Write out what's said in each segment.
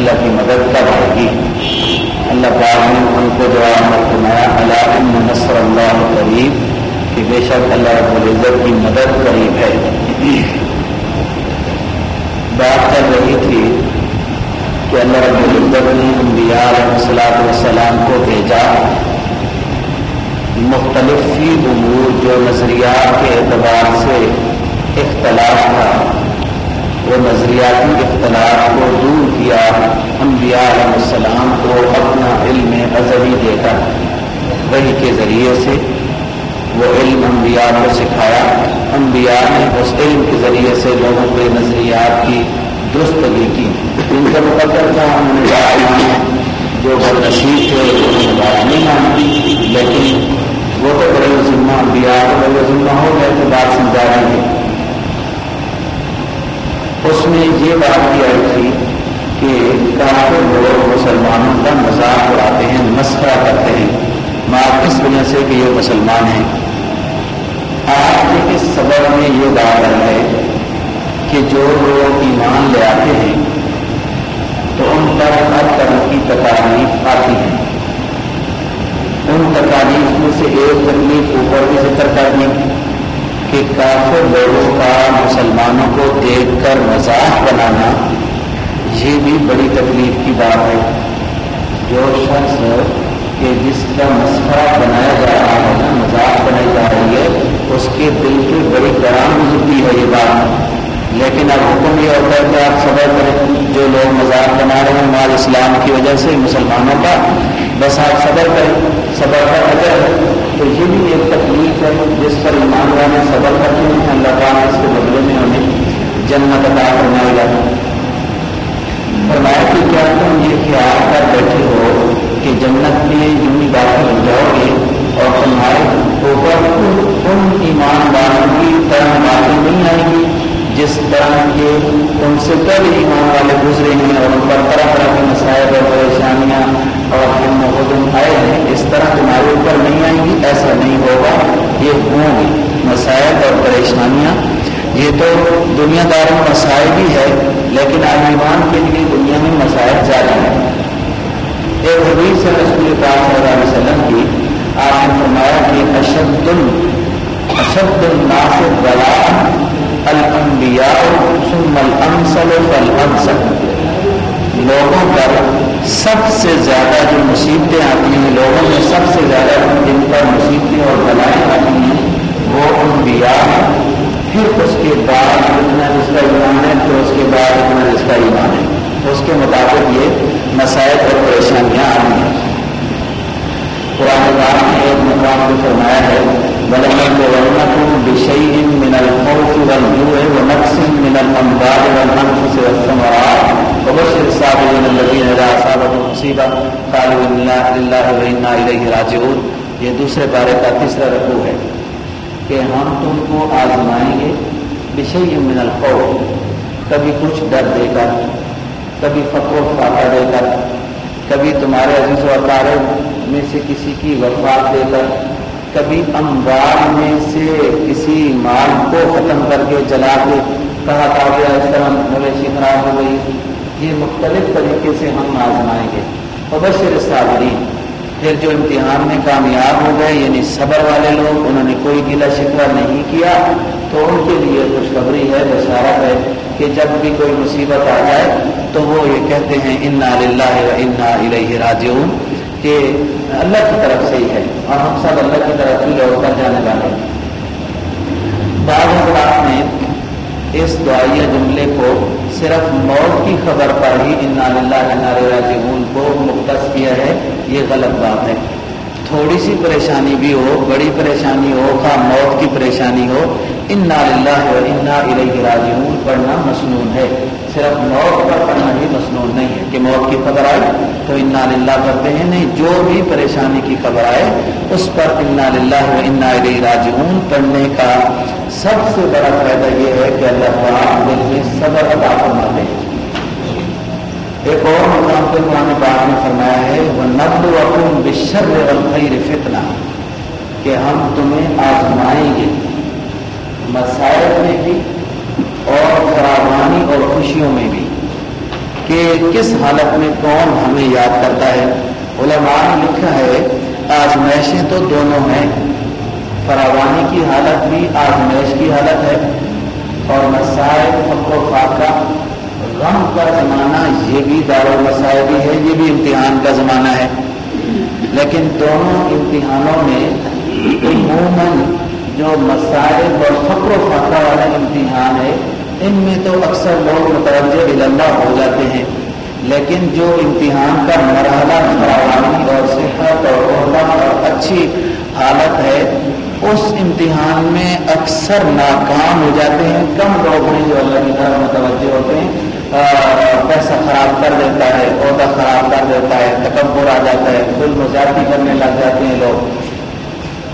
اللہ کی مدد کب آئے گی اللہ پاک نے ان کو جواب میں فرمایا اللہ نصر اللہ قریب کہ بے شک اللہ رب العزت کی مدد قریب ہے۔ بات کر رہی تھی کہ اللہ رب العزت نے انبیاء علیہ السلام والسلام کو بھیجا۔ مختلف امور جو نظریات کے اعتبار سے اختلاف تھا۔ وہ نظریاتی اختلاف کو دور کیا، انبیاء علیہ السلام کو اپنا علم ازلی دے کر وہی کے ذریعے سے وہ علم انبیاء کو سکھایا۔ انبیاء نے اس علم کے ذریعے سے لوگوں کے نظریات کی درستگی کی۔ ان کا مقدر تھا انہوں نے جو بدنصیب تھے انہوں نے بات نہیں مانتی لیکن وہ تو بڑے ذمہ انبیاء کو بڑے ذمہ ہو گئے تو بات سمجھا رہی ہے اس میں یہ بات کی آئی تھی کہ کافی لوگ مسلمانوں کا مذاق اڑاتے ہیں مسئلہ کرتے ہیں۔ ماں کس وجہ سے کہ یہ مسلمان ہیں۔ آج کے اس سبب میں یہ بات ہے کہ جو لوگ ایمان لے آتے ہیں، تو ان پر ہر طرح کی تکالیف آتی ہے۔ ان تکالیف میں سے ایک تکلیف اوپر بھی ذکر کرنی کہ کافر لوگوں کا، مسلمانوں کو دیکھ کر مذاق بنانا، یہ بھی بڑی تکلیف کی بات ہے۔ جو شخص کہ جس کا مسئلہ بنایا جا رہا ہے نا، مذاق بنائی جا رہی ہے، اس کے دل کی بڑی گرام گزرتی ہے یہ بات۔ لیکن اب حکم یہ ہوتا ہے کہ آپ صبر کریں، جو لوگ مذاق بنا رہے ہیں مال اسلام کی وجہ سے، مسلمانوں کا، بس آپ صبر کریں۔ صبر کا اجر ہے۔ تو یہ بھی ایک تکلیف ہے جس پر ایمان والے صبر کرتے ہیں اللہ تعالیٰ اس کے بدلے میں انہیں جنت عطا فرمائے گا۔ فرمایا کہ کیا تم یہ خیال کر بیٹھے ہو کہ جنت میں یوں ہی داخل ہو جاؤ گے اور تمہارے اوپر ان ایمان والوں کی طرح باتیں نہیں آئیں گی۔ جس طرح کے ان سے پہلے ایمان والے گزرے ہیں اور ان پر طرح طرح کے مسائل اور پریشانیاں اور ہم حضم آئے ہیں، اس طرح تمہارے اوپر نہیں آئیں گی، ایسا نہیں ہوگا۔ یہ ہوں گی مسائل اور پریشانیاں۔ یہ تو دنیا دار میں مسائل بھی ہے، لیکن عالمان کے لیے دنیا میں مسائل زیادہ ہیں۔ ایک حدیث سے رسول پاک صلی اللہ علیہ وسلم کی، آپ نے فرمایا کہ اشد اشد الناصر ولا الانبیاء ثم الامثل فالامثل لوگوں پر سب سے زیادہ جو مصیبتیں آتی ہیں، لوگوں میں سب سے زیادہ جن پر مصیبتیں اور بلائیں آتی ہیں، وہ انبیاء پھر اس کے بعد اتنا جس کا ایمان ہے، پھر اس کے بعد اتنا جس کا ایمان ہے۔ اس کے مطابق یہ مسائل اور پریشانیاں آتی ہیں۔ قرآن پاک نے ایک مقام کو فرمایا ہے بشيء من الخوف والجوع ونقص من الأموال والأنفس والثمرات وبشر الصابرين الذين قالوا لله راجعون یہ دوسرے بارے کا تیسرا رقو ہے کہ ہم تم کو آزمائیں گے بشیء من الخوف، کبھی کچھ ڈر دے کر کبھی فقر و فاقہ دے کر کبھی تمہارے عزیز و اقارب میں سے کسی کی وفات دے کر کبھی اموال میں سے کسی مال کو ختم کر کے جلا کے کہا تھا گیا اس طرح مویشی خراب ہو گئی۔ یہ مختلف طریقے سے ہم آزمائیں گے۔ ابشر صابرین پھر جو امتحان میں کامیاب ہو گئے یعنی صبر والے لوگ، انہوں نے کوئی گلا شکوا نہیں کیا، تو ان کے لیے خوشخبری ہے، بشارت ہے کہ جب بھی کوئی مصیبت آ جائے، تو وہ یہ کہتے ہیں، انا للہ و انا الیہ راجعون۔ کہ اللہ کی طرف سے ہی ہے اور ہم سب اللہ کی طرف ہی لوٹ کر جانے والے ہیں۔ بعض حضرات نے اس دعائیہ جملے کو صرف موت کی خبر پر ہی انا للہ انا راجعون کو مختص کیا ہے، یہ غلط بات ہے۔ تھوڑی سی پریشانی بھی ہو، بڑی پریشانی ہو کا موت کی پریشانی ہو ان و انا الیہ راجعون پڑھنا مصنون ہے۔ صرف موت پر پڑھنا ہی مصنون نہیں ہے کہ موت کی خبر آئے تو انا للہ کرتے ہیں۔ نہیں، جو بھی پریشانی کی خبر آئے، اس پر انا للہ و انا الیہ راجعون۔ پڑھنے کا سب سے بڑا فائدہ یہ ہے کہ اللہ تعالیٰ دل میں صبر ادا فرماتے ہیں۔ ایک اور مقام پہ قرآن پاک نے فرمایا ہے وہ نبل وقم بشر والخیر فتنہ کہ ہم تمہیں آزمائیں گے۔ مسائل میں بھی اور فراوانی اور خوشیوں میں بھی کہ کس حالت میں کون ہمیں یاد کرتا ہے۔ علماء نے لکھا ہے آزمائشیں تو دونوں ہیں۔ فراوانی کی حالت بھی آزمائش کی حالت ہے۔ اور مسائل فق و فاقہ غم کا زمانہ یہ بھی دار مسائل بھی ہے، یہ بھی امتحان کا زمانہ ہے۔ لیکن دونوں امتحانوں میں عموماً جو مسائل اور فقر و فاقہ والا امتحان ہے، ان میں تو اکثر لوگ متوجہ علمہ ہو جاتے ہیں۔ لیکن جو امتحان کا مرحلہ فراوانی اور صحت اور عہدہ اور اچھی حالت ہے، اس امتحان میں اکثر ناکام ہو جاتے ہیں، کم لوگ ہیں جو اللہ کی طرف متوجہ ہوتے ہیں۔ پیسہ خراب کر دیتا ہے، عہدہ خراب کر دیتا ہے، تکبر آ جاتا ہے، ظلم زیادتی کرنے لگ جاتے ہیں لوگ۔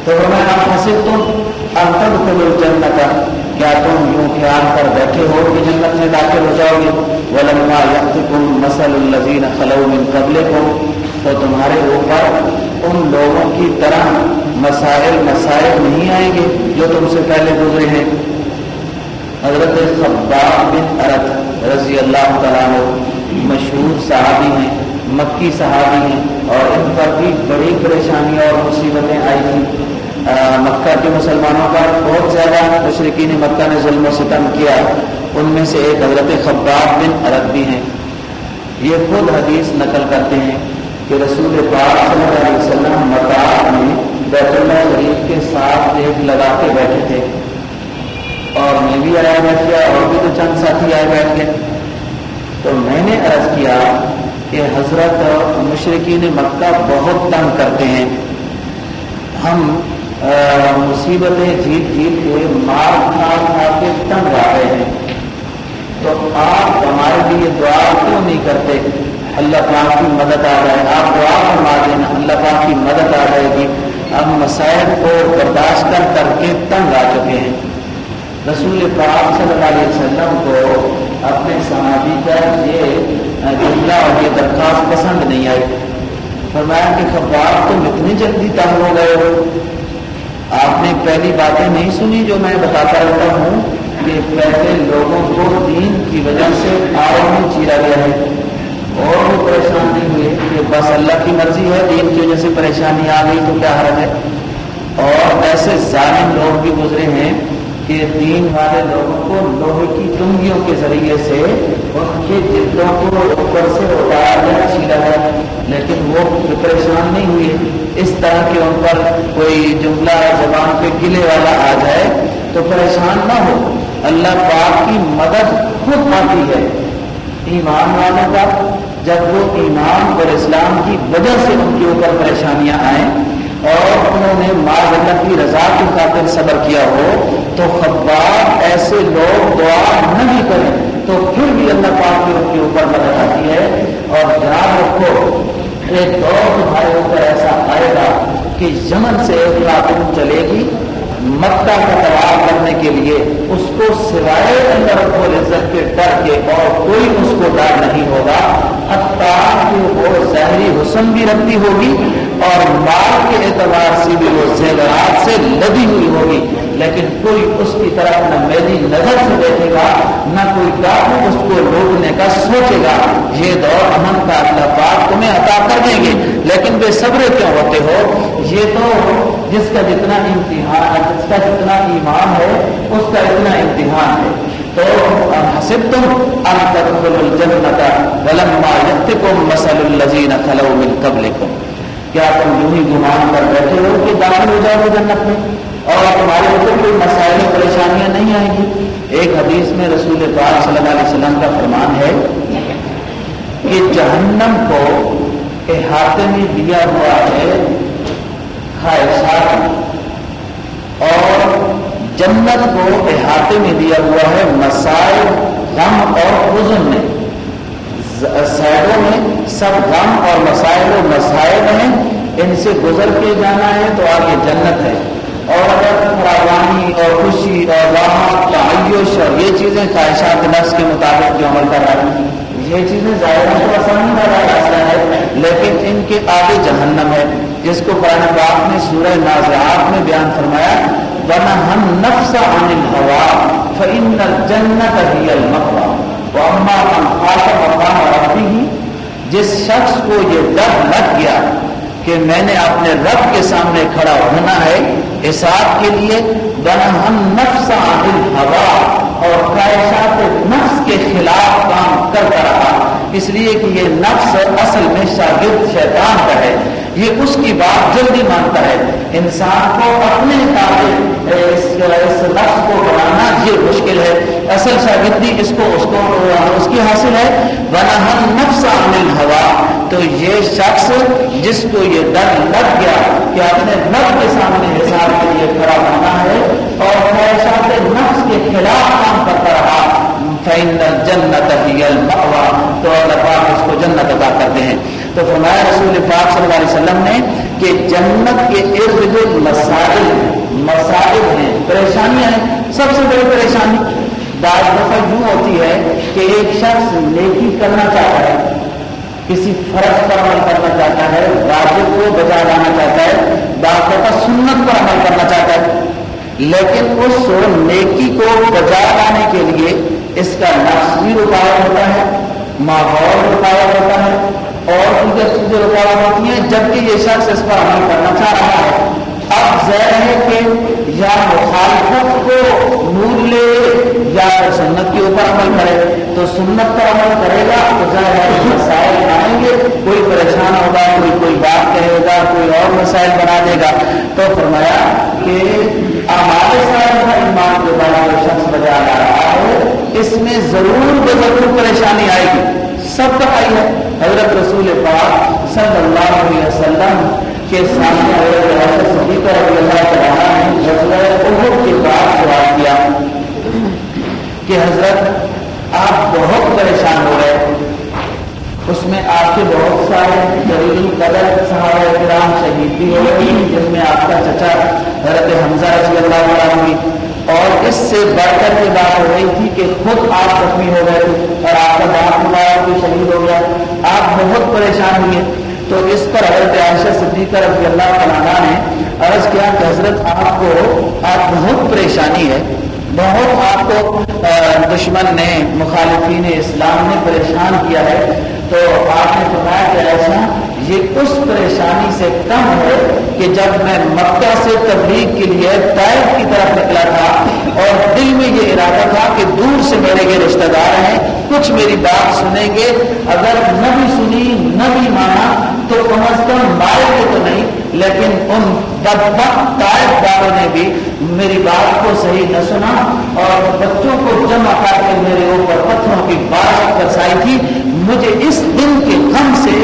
تو میں آپ حاصل تم انتر کو جنت کا کیا تم یوں خیال کر بیٹھے ہو کہ جنت میں داخل ہو جاؤ گے؟ ولما یقم مسل الزین خلو من قبل کو تو تمہارے اوپر ان لوگوں کی طرح مسائل مسائل نہیں آئیں گے جو تم سے پہلے گزرے ہیں۔ حضرت خباب بن عرب رضی اللہ تعالیٰ مشہور صحابی ہیں۔ مکی صحابی ہیں اور ان پر بھی بڑی پریشانی اور مصیبتیں آئی تھیں۔ مکہ کے مسلمانوں کا بہت زیادہ مشرقین مکہ نے ظلم و ستم کیا۔ ان میں سے ایک حضرت خباب بن عرب بھی ہیں۔ یہ خود حدیث نقل کرتے ہیں کہ رسول پاک صلی اللہ علیہ وسلم مکار میں بیت اللہ شریف کے ساتھ ایک لگا کے بیٹھے تھے۔ اور میں بھی آیا بیٹھ گیا اور بھی تو چند ساتھی آئے بیٹھ گئے۔ تو میں نے عرض کیا کہ حضرت مشرقین مکہ بہت تنگ کرتے ہیں۔ ہم مصیبتیں جیت جیت کے مار کھا کھا کے تنگ آ رہے ہیں۔ تو آپ ہمارے لیے دعا کیوں نہیں کرتے؟ اللہ پاک کی مدد آ جائے۔ آپ دعا فرما دینا، اللہ پاک کی مدد آ جائے گی۔ ہم مسائل کو برداشت کر کر کے تنگ آ چکے ہیں۔ رسول پاک صلی اللہ علیہ وسلم کو اپنے سماجی کا یہ جملہ اور یہ درخواست پسند نہیں آئی۔ فرمایا کہ خباب تم اتنی جلدی تنگ ہو گئے ہو۔ آپ نے پہلی باتیں نہیں سنی جو میں بتاتا رہتا ہوں کہ پہلے لوگوں کو دین کی وجہ سے آؤ میں چیرا گیا ہے۔ اور وہ پریشان نہیں ہوئے کہ بس اللہ کی مرضی ہے، دین کی وجہ سے پریشانی آ گئی تو کیا حرض ہے؟ اور ایسے ظالم لوگ بھی گزرے ہیں کہ دین والے لوگوں کو لوہے کی تنگیوں کے ذریعے سے ان کے جلدوں کو اوپر سے اتارا گیا چھیلا ہے۔ لیکن وہ پریشان نہیں ہوئے اس طرح کے ان پر کوئی جملہ زبان پہ گلے والا آ جائے تو پریشان نہ ہو۔ اللہ پاک کی مدد خود آتی ہے۔ ایمان والوں کا جب وہ ایمان اور اسلام کی وجہ سے ان کے اوپر پریشانیاں آئیں اور انہوں نے ماں اللہ کی رضا کی خاطر صبر کیا ہو، تو خباب ایسے لوگ دعا نہ بھی کریں تو پھر بھی اللہ پاک کی ان کے اوپر مدد آتی ہے۔ اور یاد رکھو، ایک دور تمہارے اوپر ایسا آئے گا کہ یمن سے ایک خاتون چلے گی مکہ کا طواف کرنے کے لیے، اس کو سوائے اندر کو عزت کے ڈر کے اور کوئی اس کو ڈر نہیں ہوگا۔ حتیٰ کہ وہ ظاہری حسن بھی رکھتی ہوگی اور مال کے اعتبار سے بھی وہ زیورات سے لدی ہوئی ہوگی، لیکن کوئی اس کی طرف نہ میری نظر سے دیکھے گا، نہ کوئی ڈاکو اس کو روکنے کا سوچے گا۔ یہ دور امن کا اللہ پاک تمہیں عطا کر دیں گے۔ لیکن بے صبر کیوں ہوتے ہو؟ یہ تو جس کا جتنا امتحان، جس کا جتنا ایمان ہے، اس کا اتنا امتحان ہے۔ تو حسب تم الجنت ولما یتکم مسل الذین خلو من قبلکم کیا تم یوں ہی گمان کر بیٹھے ہو کہ داخل ہو جاؤ گے جنت میں؟ اور تمہارے اوپر کوئی مسائل پریشانیاں نہیں آئیں گی؟ ایک حدیث میں رسول پاک صلی اللہ علیہ وسلم کا فرمان ہے کہ جہنم کو احاطے میں دیا ہوا ہے خواہشات اور جنت کو احاطے میں دیا ہوا ہے مسائل، غم اور حزن میں۔ سائڈوں میں سب غم اور مسائل و مسائل ہیں ان سے گزر کے جانا ہے تو آگے جنت ہے۔ اور اگر فراوانی اور خوشی اور راحت، تعیش اور یہ چیزیں خواہشات نفس کے مطابق جو عمل کر رہا ہے۔ یہ چیزیں ظاہر تو آسانی والا راستہ ہے، لیکن ان کے آگے جہنم ہے۔ جس کو قرآن پاک نے سورہ نازعات میں بیان فرمایا ورنہ ہم نفس عن الحوا فإن الجنت ہی المقوا وَأَمَّا مَنْ خَاشَ مَقَامَ رَبِّهِ جس شخص کو یہ ڈر لگ گیا کہ میں نے اپنے رب کے سامنے کھڑا ہونا ہے، حساب کے لیے بنا ہم نفس عن ہوا اور خواہشات نفس کے خلاف کام کرتا رہا۔ اس لیے کہ یہ نفس اصل میں شاگرد شیطان کا ہے۔ یہ اس کی بات جلدی مانتا ہے۔ انسان کو اپنے قابل اس, اس نفس کو بنانا یہ مشکل ہے۔ اصل شاگردی اس کو اس کو اس کی حاصل ہے۔ بنا ہم نفس عامل ہوا تو یہ شخص جس کو یہ ڈر لگ گیا کہ اپنے رب کے سامنے حساب کے لیے کھڑا ہونا ہے اور خواہشات نفس کے خلاف کام کرتا رہا۔ جنت تو اللہ پاک اس کو جنت ادا کرتے ہیں۔ تو فرمایا رسول پاک صلی اللہ علیہ وسلم نے کہ جنت کے ارد گرد مسائل مسائل ہیں، پریشانیاں ہیں۔ سب سے بڑی پریشانی بعض دفعہ یوں ہوتی ہے کہ ایک شخص نیکی کرنا چاہتا ہے، کسی فرق پر عمل کرنا چاہتا ہے، واجب کو بجا لانا چاہتا ہے، بعض دفعہ سنت پر عمل کرنا چاہتا ہے۔ لیکن اس نیکی کو بجا لانے کے لیے اس کا نفس بھی رکاوٹ ہوتا ہے، ماحول رکاوٹ ہوتا ہے اور دیگر چیزیں رکاوٹ ہوتی ہیں، جبکہ یہ شخص اس پر عمل کرنا چاہ رہا ہے۔ اب ظاہر ہے کہ یا مخالفت کو نور لے یا سنت کے اوپر عمل کرے، تو سنت پر عمل کرے گا تو ظاہر ہے مسائل آئیں گے، کوئی پریشان ہوگا، کوئی کوئی بات کہے گا، کوئی اور مسائل بنا دے گا۔ تو فرمایا کہ ہمارے ساتھ ایمان کے بعد جو شخص بجا رہا ہے، اس میں ضرور ضرور پریشانی آئے گی۔ سب تک ہے۔ حضرت رسول پاک صلی اللہ علیہ وسلم کے سامنے حضرت صدیقہ رضی اللہ تعالیٰ نے غزوہ احد کے بعد سوال کیا۔ کہ حضرت، آپ بہت پریشان ہو رہے اس میں آپ کے بہت سارے ضروری قدر صحابہ کرام شہید بھی ہو گئی جس میں آپ کا چچا حضرت حمزہ رضی اللہ تعالیٰ ہوئی اور اس سے بڑھ کر کے بات ہو رہی تھی کہ خود آپ زخمی ہو گئے اور آپ کا باپ ہمارا بھی شہید ہو گیا۔ آپ بہت پریشان ہوئے۔ تو اس پر حضرت عائشہ صدیقہ رضی اللہ تعالیٰ نے عرض کیا کہ حضرت آپ کو آپ بہت پریشانی ہے۔ بہت آپ کو دشمن نے، مخالفین اسلام نے پریشان کیا ہے۔ تو آپ نے فرمایا کہ ایسا یہ اس پریشانی سے کم ہے کہ جب میں مکہ سے تبلیغ کے لیے طائف کی طرف نکلا تھا اور دل میں یہ ارادہ تھا کہ دور سے میرے یہ رشتہ دار ہیں، کچھ میری بات سنیں گے، اگر نہ بھی سنی، نہ بھی مانا تو کم از کم مارے گے تو نہیں، لیکن ان بدبخت طائف داروں نے بھی میری بات کو صحیح نہ سنا اور بچوں کو جمع کر کے میرے اوپر پتھروں کی بارش برسائی تھی۔ مجھے اس دن کے غم سے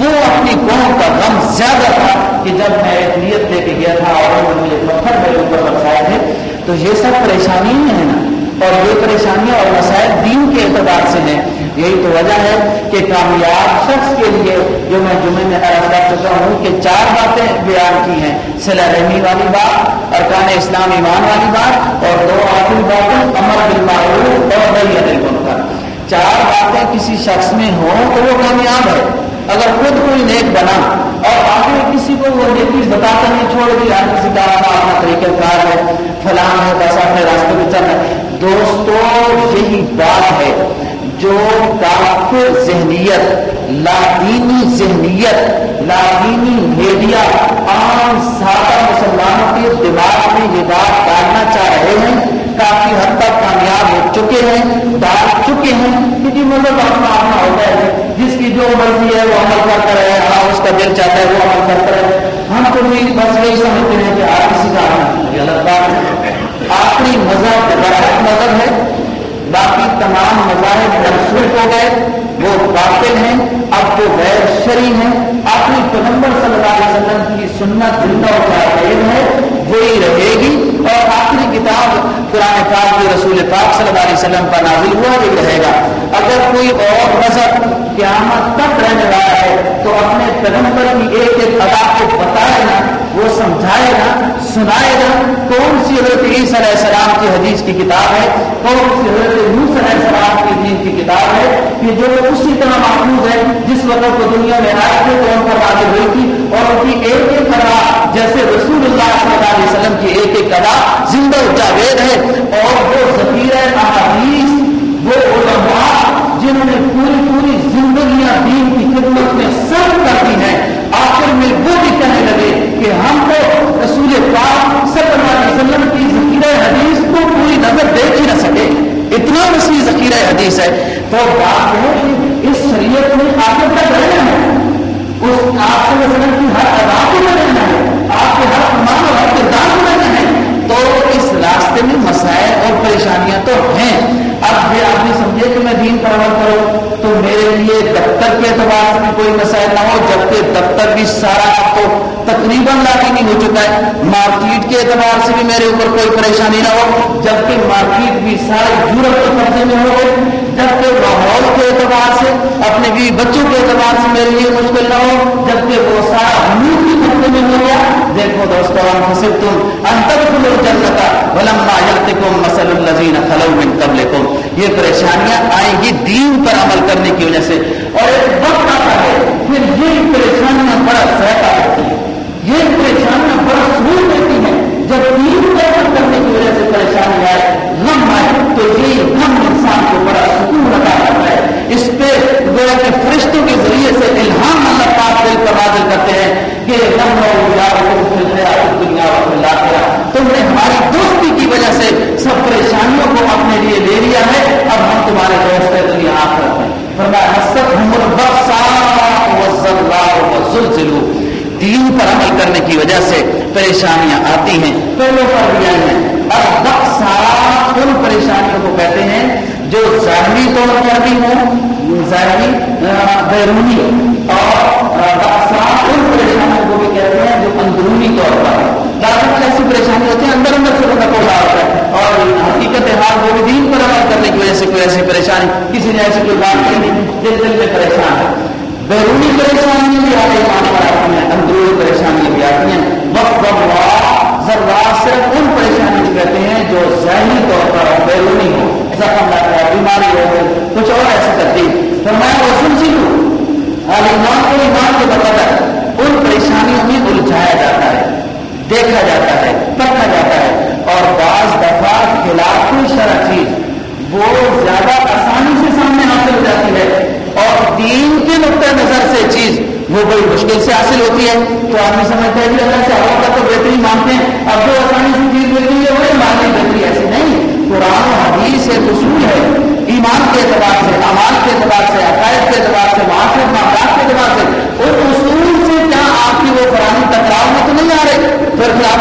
وہ اپنی قوم کا غم زیادہ تھا کہ جب میں ایک نیت لے کے گیا تھا اور انہوں نے مجھے پتھر میرے اوپر برسائے تھے، تو یہ سب پریشانی ہے نا۔ اور یہ پریشانیاں اور مسائل دین کے اعتبار سے ہیں۔ یہی تو وجہ ہے کہ کامیاب شخص کے لیے جو میں جمعے میں عرض کر چکا ہوں کہ چار باتیں بیان کی ہیں۔ صلاح رحمی والی بات، ارکان اسلام ایمان والی بات اور دو آخری باتیں، امر بالمعروف اور بھائی عدل چار باتیں کسی شخص میں ہوں تو وہ کامیاب ہے۔ اگر خود کوئی نیک بنا اور آگے کسی کو وہ نیکی بتاتا نہیں، چھوڑ دی ہر کسی کا اپنا اپنا طریقہ کار ہے فلان ہے بس اپنے راستے پہ چل رہا ہے۔ دوستوں یہی بات ہے جو کافر ذہنیت لادینی ذہنیت لادینی میڈیا عام سادہ مسلمانوں کے دماغ میں یہ بات ڈالنا چاہ رہے ہیں، کافی حد تک چکے ہیں کے ہیں کہ جی مذہب اپنا اپنا ہوتا ہے، جس کی جو مرضی ہے، وہ عمل کرتا رہے ہاں اس کا دل چاہتا ہے، وہ عمل کرتا رہے۔ ہم تو بھی بس یہی سمجھتے ہیں کہ آپ کسی کا غلط بات ہے۔ آخری مذہب غلط مذہب ہے، باقی تمام مذاہب منسوخ ہو گئے، وہ باطل ہیں۔ اب وہ غیر شری ہیں۔ آخری پیغمبر صلی اللہ علیہ وسلم کی سنت زندہ اور قائم ہے۔ وہی رہے گی اور آخری کتاب قرآن پاک کے رسول پاک صلی اللہ علیہ وسلم پر نازل ہوا بھی رہے گا۔ اگر کوئی اور مذہب قیامت تک رہنے والا ہے، تو اپنے پیغمبر کی ایک ایک ادا کو بتائے گا وہ سمجھائے گا سنائے گا کون سی حضرت عیسی علیہ السلام کی حدیث کی کتاب ہے، کون سی حضرت یوس علیہ السلام کی دین کی کتاب ہے، کہ جو اسی طرح محفوظ ہے جس وقت وہ دنیا میں آئے تھے تو ان پر واضح ہوئی تھی، اور ان کی ایک ایک ادا جیسے رسول اللہ صلی اللہ علیہ وسلم کی ایک ایک ادا زندہ جاوید ہے، اور وہ ذخیرہ احادیث، وہ علماء، جنہوں نے پوری پوری زندگی دنیا دین کی خدمت میں سب کرتی ہے، آخر میں وہ بھی کہنے لگے کہ ہم کو رسول پاک صلی اللہ علیہ وسلم کی ذخیرہ حدیث کو پوری نظر دیکھ ہی نہ سکے۔ اتنا وسیع ذخیرہ حدیث ہے۔ تو بات ہے کہ اس شریعت میں آخر تک دفتر کے اعتبار سے بھی کوئی مسائل نہ ہو، جبکہ دفتر بھی سارا آپ کو تقریباً لاگنی ہو چکا ہے۔ مارکیٹ کے اعتبار سے بھی میرے اوپر کوئی پریشانی نہ ہو، جبکہ مارکیٹ بھی سارے یورپ کے قبضے میں ہو گئے۔ جبکہ ماحول کے اعتبار سے، اپنے بیوی بچوں کے اعتبار سے میرے لیے مشکل نہ ہو، جبکہ وہ سارا ملک کے قبضے میں ہو گیا۔ دیکھو دوستو، ہم حسب تم انتر کلو جنتا ولما یلتکم مسل الذین خلو من قبلکم یہ پریشانیاں آئیں گی دین پر عمل کرنے کی وجہ سے۔ اور ایک وقت آتا ہے، پھر یہ پریشانیاں بڑا سہتا ہوتی ہے یہ پریشانیاں بڑا سکون دیتی ہیں۔ جب دین پر عمل کرنے کی وجہ سے پریشانی آئے غم آئے تو یہ غم انسان کو بڑا سکون لگا کرتا ہے۔ اس پہ گویا کہ فرشتوں کے ذریعے سے الہام اللہ پاک دل پر نازل کرتے ہیں کہ غم ہو یا دنیا تم نے ہماری دوستی کی وجہ سے سب پریشانیوں کو اپنے لیے لے لیا ہے، اب ہم تمہارے دوست ہے دنیا آخرت میں۔ فرمایا حسد ہم دین پر عمل کرنے کی وجہ سے پریشانیاں آتی ہیں۔ پہلے پر بھی آئی ہیں۔ اب بخصا ان پریشانیوں کو کہتے ہیں، جو ظاہری طور پر بھی ہوں، ظاہری بیرونی۔ اور بخصا ان پریشانیوں کو بھی کہتے ہیں، جو اندرونی طور پر۔ لازم ایسی پریشانی ہوتی ہے، اندر اندر سے بندہ کو حقیقت حال وہ بھی دین پر عمل کرنے کی وجہ سے کوئی ایسی پریشانی، کسی نے ایسی کوئی بات نہیں، دل دل میں پریشان ہے۔ بیرونی پریشانی بھی آگے مان پر آتی ہیں اندرونی پریشانی بھی آتی ہیں۔ وقت ذرات صرف ان پریشانی کو کہتے ہیں جو ذہنی طور پر بیرونی ہو زخم لگ رہا ہے بیماری ہو گئی، کچھ اور ایسی ترتیب فرمایا، وہ سن سی لوں ایمان کو ایمان کے بقدر ان پریشانیوں میں الجھایا جاتا ہے، دیکھا جاتا ہے پڑھا جاتا ہے۔ اور بعض دفعہ خلاف شرح چیز، وہ زیادہ آسانی سے سامنے حاصل ہو جاتی ہے۔ اور دین کے نقطۂ نظر سے چیز وہ بڑی مشکل سے حاصل ہوتی ہے۔ تو آدمی سمجھتا ہے کہ اللہ سے ہوا کا تو بہتری مانتے ہیں۔ اب جو آسانی سے چیز مل رہی ہے، وہ مانگی بہتری ایسی نہیں۔ قرآن و حدیث ایک اصول ہے۔ ایمان کے اعتبار سے امان کے اعتبار سے، عقائد کے اعتبار سے معاشرت معاملات کے اعتبار سے، ان اصول سے کیا آپ کی وہ قرآن ٹکراؤ میں تو نہیں آ رہے پھر خلافی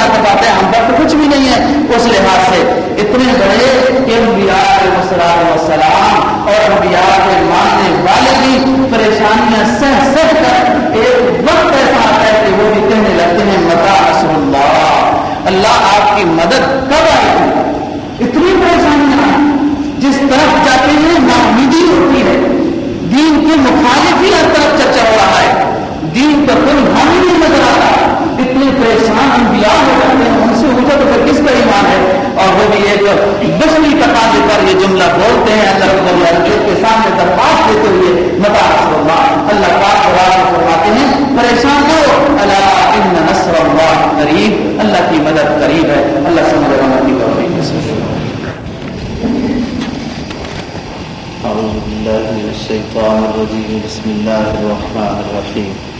مسائل بھی بتاتے ہیں، ہم پر تو کچھ بھی نہیں ہے۔ اس لحاظ سے اتنے بڑے کہ انبیاء علیہ السلام اور انبیاء کے ماننے والے بھی پریشانیاں سہ سہ کر ایک وقت ایسا آتا ہے کہ وہ بھی کہنے لگتے ہیں، متا رسول اللہ۔ اللہ آپ کی مدد کب آئے گی اتنی پریشانیاں جس طرف جاتے ہیں نامیدی ہوتی ہے۔ دین کے مخالف ہی ہر طرف چرچا ہو رہا ہے۔ دین کا کوئی حامی نہیں نظر آ رہا انبیاء ہو کرتے ہیں ان سے اونچا تو پھر کس کا ایمان ہے؟ اور وہ بھی ایک بشری تقاضے پر یہ جملہ بولتے ہیں اللہ رب العزت کے سامنے درخواست دیتے ہوئے، متا اللہ اللہ پاک وغیرہ فرماتے ہیں، پریشان نہ ہو اللہ ان نصر اللہ قریب، اللہ کی مدد قریب ہے، اللہ سمجھ رہا کی توفیق نصیب أعوذ بالله من الشیطان الرجیم، بسم اللہ الرحمن الرحیم۔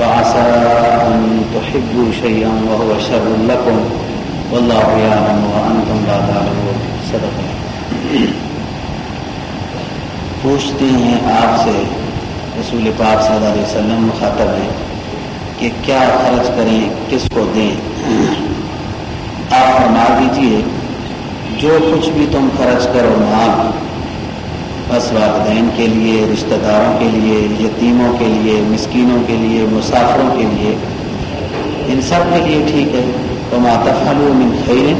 وعسى أن تحبوا شيئا وهو شر لكم والله يعلم وأنتم لا تعلمون. صدق پوچھتے ہیں آپ سے، رسول پاک صلی اللہ علیہ وسلم مخاطب ہیں کہ کیا خرچ کریں، کس کو دیں؟ آپ فرما دیجیے جو کچھ بھی تم خرچ کرو مال بس والدین کے لیے، رشتہ داروں کے لیے، یتیموں کے لیے، مسکینوں کے لیے، مسافروں کے لیے۔ ان سب کے لیے ٹھیک ہے۔ تو ماتفل من خیر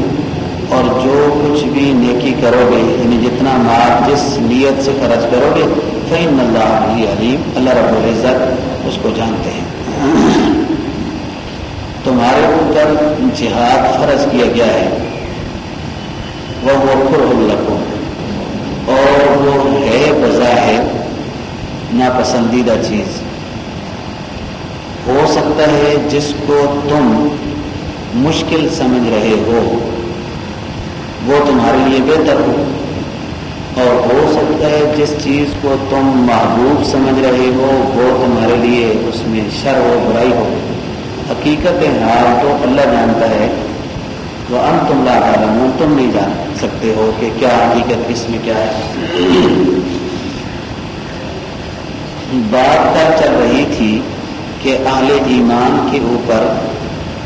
اور جو کچھ بھی نیکی کرو گے یعنی جتنا مال، جس نیت سے خرچ کرو گے فین اللہ علی علیم اللہ رب العزت اس کو جانتے ہیں۔ تمہارے اوپر جہاد فرض کیا گیا ہے۔ وہ خر القوں وہ ہے ناپسندیدہ چیز۔ ہو سکتا ہے جس کو تم مشکل سمجھ رہے ہو، وہ تمہارے لیے بہتر ہو۔ اور ہو سکتا ہے جس چیز کو تم محبوب سمجھ رہے ہو، وہ تمہارے لیے اس میں شر و برائی ہو۔ حقیقت حال تو اللہ جانتا ہے۔ وہ ان تم لا عالم تم نہیں جان سکتے ہو کہ کیا حقیقت اس میں کیا ہے۔ بات کا چل رہی تھی کہ اہل ایمان کے اوپر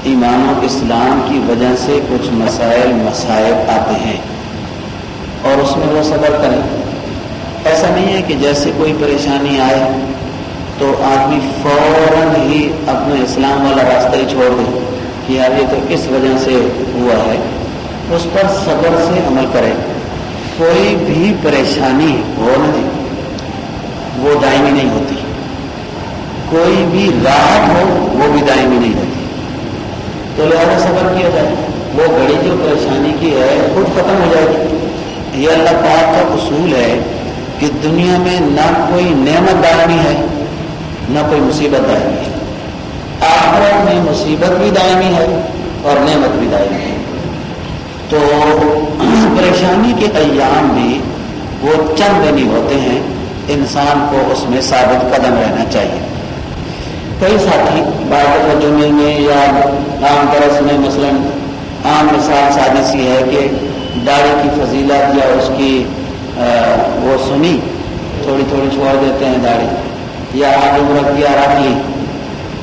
ایمان و اسلام کی وجہ سے کچھ مسائل مسائل آتے ہیں۔ اور اس میں وہ صبر کریں۔ ایسا نہیں ہے کہ جیسے کوئی پریشانی آئے تو آدمی فوراً ہی اپنے اسلام والا راستہ ہی چھوڑ دے کہ یار یہ تو اس وجہ سے ہوا ہے۔ اس پر صبر سے عمل کرے کوئی بھی پریشانی ہو نہ جی وہ دائمی نہیں ہوتی۔ کوئی بھی راحت ہو، وہ بھی دائمی نہیں ہوتی۔ تو لہٰذا صبر کیا جائے۔ وہ گھڑی جو پریشانی کی ہے، خود ختم ہو جائے گی۔ یہ اللہ پاک کا اصول ہے کہ دنیا میں نہ کوئی نعمت دائمی ہے، نہ کوئی مصیبت دائمی ہے۔ آخرت میں مصیبت بھی دائمی ہے اور نعمت بھی دائمی ہے۔ تو پریشانی کے ایام بھی وہ چند دنی ہوتے ہیں۔ انسان کو اس میں ثابت قدم رہنا چاہیے۔ کئی ساتھی بات جمعے میں یا عام برس میں مثلا عام مثال سادی سی ہے کہ داڑھی کی فضیلت یا اس کی وہ سنی، تھوڑی تھوڑی چھوڑ دیتے ہیں داڑھی، یا آگے رکھ دیا رکھ لی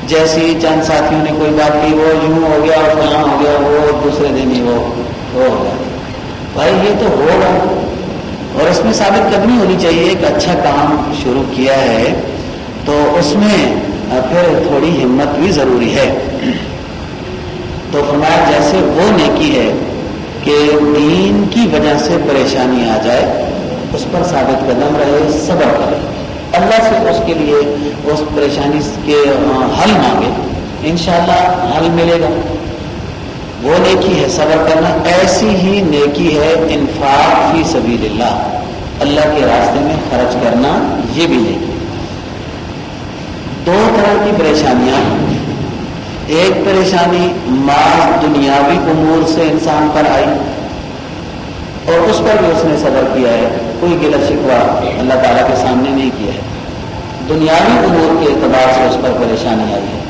جیسی چند ساتھیوں نے کوئی بات کی، وہ یوں ہو گیا اور فلاں ہو گیا، وہ دوسرے دن ہی وہ ہو گیا۔ بھائی یہ تو ہوگا اور اس میں ثابت کرنی ہونی چاہیے ایک اچھا کام شروع کیا ہے، تو اس میں پھر تھوڑی ہمت بھی ضروری ہے۔ تو فرمایا، جیسے وہ نیکی ہے کہ دین کی وجہ سے پریشانی آ جائے، اس پر ثابت قدم رہے، صبر کرے۔ اللہ سے اس کے لیے، اس پریشانی کے حل مانگے۔ انشاءاللہ حل ملے گا۔ وہ نیکی ہے، صبر کرنا ایسی ہی نیکی ہے، انفاق فی سبیل اللہ اللہ کے راستے میں خرچ کرنا یہ بھی نیکی دو طرح کی پریشانیاں۔ ایک پریشانی ماض دنیاوی امور سے انسان پر آئی اور اس پر بھی اس نے صبر کیا ہے۔ کوئی گلا شکوا اللہ تعالیٰ کے سامنے نہیں کیا ہے۔ دنیاوی امور کے اعتبار سے اس پر پریشانی آئی ہے۔